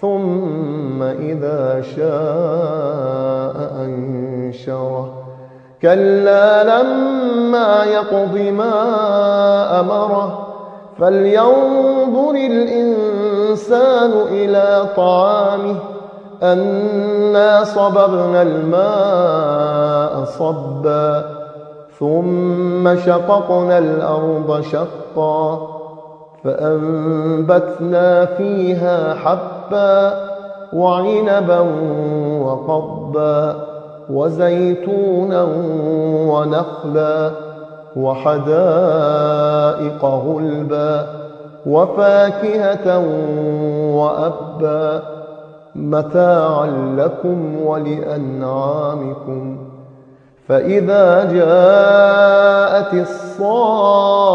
ثم إذا شاء أنشره. كلا لما يقض ما أمره فلينظر الإنسان إلى طعامه. أنا صببنا الماء صبا ثم شققنا الأرض شقا فأنبتنا فيها حبا وعنبا وقضبا وزيتونا ونخلا وحدائق غلبا وفاكهة وأبا متاعا لكم ولأنعامكم فإذا جاءت الصاخة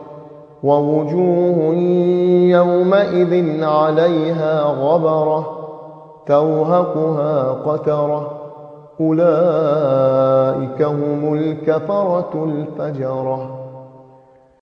ووجوه يومئذ عليها غبرة توهقها قترة. أولئك هم الكفرة الفجرة.